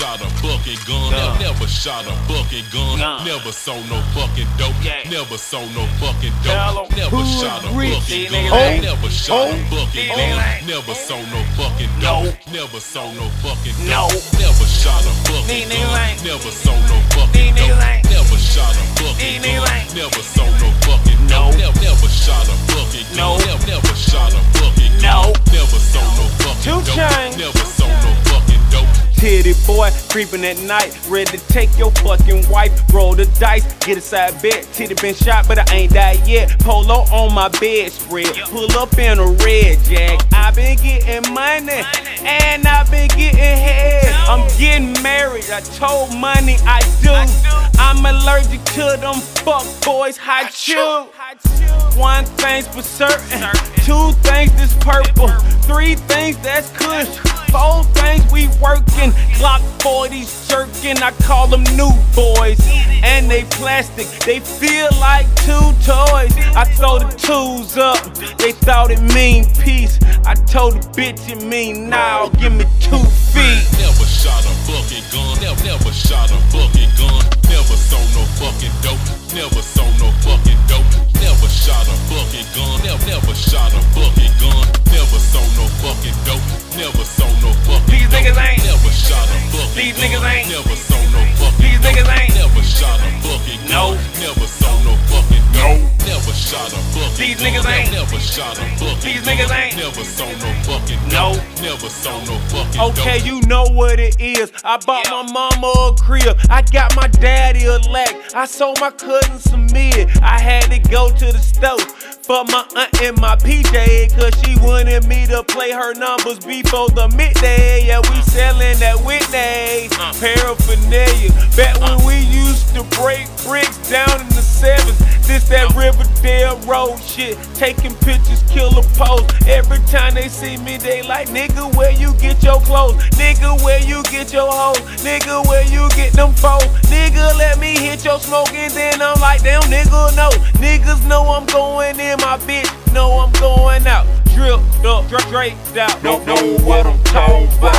shot a bucket gun. Gun. Never, shot a bucket gun. Gun. Never sold no fucking dope. Yeah. Never sold no fucking dope. Never Hood shot a bucket gun. ain't- Never shot a Oh. bucket These gun. ain't- Never sold no fucking No. dope. Never sold no fucking No. dope. Never shot a bucket gun. Never sold no fucking dope. Never shot a bucket gun. Never sold no boy, creeping at night, ready to take your fucking wife. Roll the dice, get a side bet. Titty been shot, but I ain't died yet. Polo on my bedspread, pull up in a red jack. i been getting money, and i been getting head. I'm getting married, I told money I do. I'm allergic to them fuck boys, hot chew. One thing's for certain, two things that's purple, three things that's kush, four things we working. Glock 40s jerking, I call them new boys, and they plastic. They feel like two toys. I throw the tools up, they thought it mean peace. I told the bitch it mean now, give me two feet. Never shot a bucket gun. Never, never shot a bucket gun. Never sold no fucking These niggas ain't- Never shot a bucket No. Never sold no fucking dope. Never shot a bucket These niggas ain't- Never shot a bucket These niggas ain't- Never sold no fucking No. Never sold no fucking. Okay, you know what it is. I bought my mama a crib. I got my daddy a lack. I sold my cousin some mid. I had to go to the store for my aunt in my PJ. Cause she wanted me to play her numbers before the midday. Yeah, we selling that Whitney. Paraphernalia. Back when we used to break bricks down in the sevens. This that Riverdale Road shit. Taking pictures, kill a pose. Every time they see me, they like, nigga, where you get your clothes? Nigga, where you get your hoes? Nigga, where you get them foes? Nigga, let me hit your smoke and then I'm like, damn, nigga, no. Niggas know I'm going in, my bitch know I'm going out. Dripped up, dra- draped out. Don't know what I'm talking about.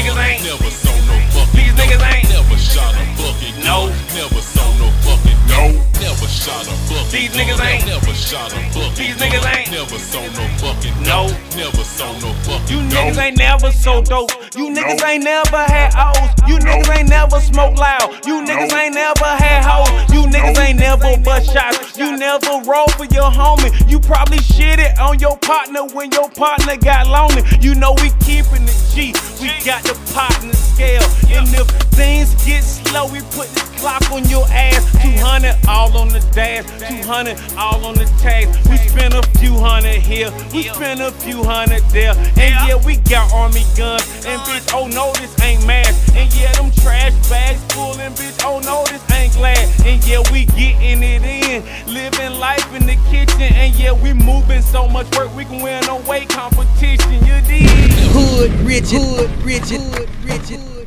Niggas ain't- Never sold no fucking These niggas ain't- Never shot a bucket. No. Never sold no fucking dope. Never shot a bucket These niggas ain't- Never shot a bucket These niggas ain't- Never sold no fucking No. Never sold no fucking You niggas ain't never so dope. You niggas ain't never had O's. You niggas ain't never smoked loud. You niggas ain't never had hoes. You niggas ain't never bust shots. You never roll for your homie. You probably shitted on your partner when your partner got lonely. You know we keeping the G. We got the partner scale. And if things get slow, we put this clock on your ass. 200 all on the dash. 200 all on the tags. We spent a few hundred here. We spent a few hundred there. And yeah, we got army guns. And bitch, oh no, this ain't mass. And yeah, them trash moving so much work, we can win a weight competition. You dig? Hood Richard, Hood Hood.